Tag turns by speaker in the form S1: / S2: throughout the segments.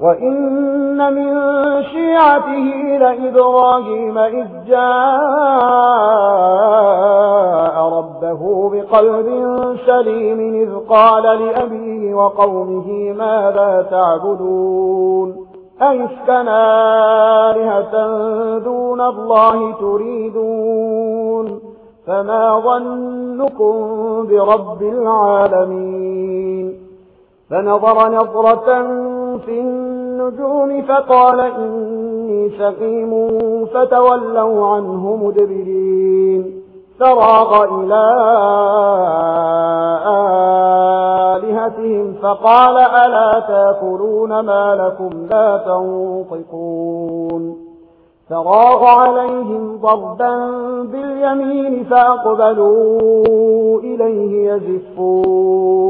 S1: وَإِنَّ مِن شِيعَتِهِ لَإِبْرَاهِيمَ إِذْ جَاءَ رَبَّهُ بِقَلْبٍ سَلِيمٍ إِذْ قَالَ لِأَبِيهِ وَقَوْمِهِ مَاذَا تَعْبُدُونَ أَيُسْكَنَا آلِهَةً دُونَ اللَّهِ تُرِيدُونَ فَمَا ظَنُّكُمْ بِرَبِّ الْعَالَمِينَ فَنَظَرَ نَظْرَةً فِي النجوم فقال إني سقيم فتولوا عنه مدبرين. فراغ إلى آلهتهم فقال ألا تأكلون ما لكم لا تنطقون. فراغ عليهم ضربا باليمين فأقبلوا إليه يزفون.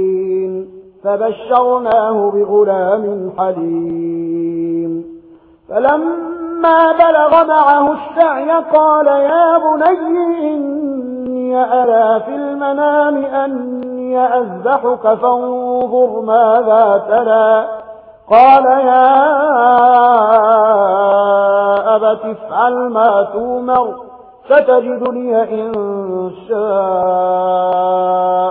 S1: فبشرناه بغلام حليم. فلما بلغ معه السعي قال يا بني إني أرى في المنام أني أذبحك فانظر ماذا ترى. قال يا أبت افعل ما تومر ستجدني إن شاء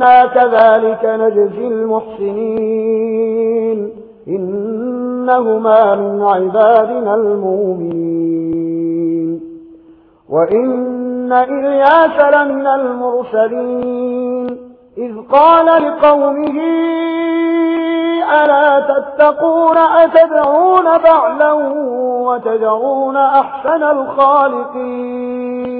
S1: إنا كذلك نجزي المحسنين إنهما من عبادنا المؤمنين وإن إلياس لمن المرسلين إذ قال لقومه ألا تتقون أتدعون بعلا وتدعون أحسن الخالقين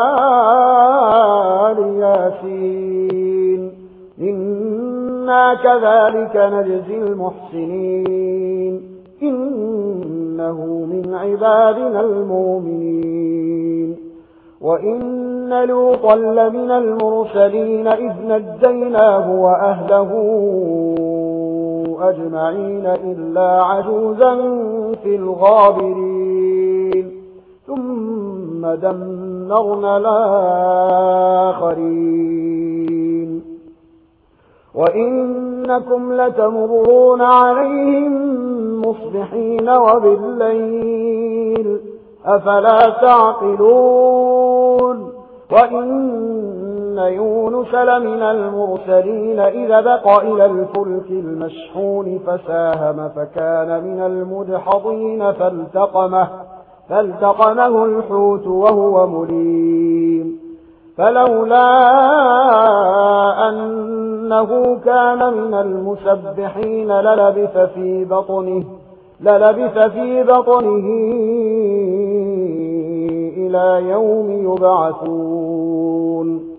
S1: كذلك نجزي المحسنين. إنه من عبادنا المؤمنين. وإن لوطا لمن المرسلين إذ نجيناه وأهله أجمعين إلا عجوزا في الغابرين. ثم دمرنا الآخرين. وإنكم لتمرون عليهم مصبحين وبالليل أفلا تعقلون وإن يونس لمن المرسلين إذا بق إلى الفلك المشحون فساهم فكان من المدحضين فالتقمه فالتقمه الحوت وهو مليم فلولا أن أنه كان من المسبحين للبث في بطنه للبث في بطنه إلى يوم يبعثون